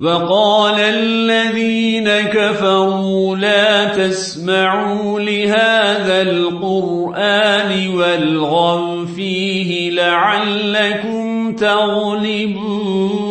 وقال الذين كفروا لا تسمعوا لهذا القرآن والغوا فيه لعلكم تغلبون.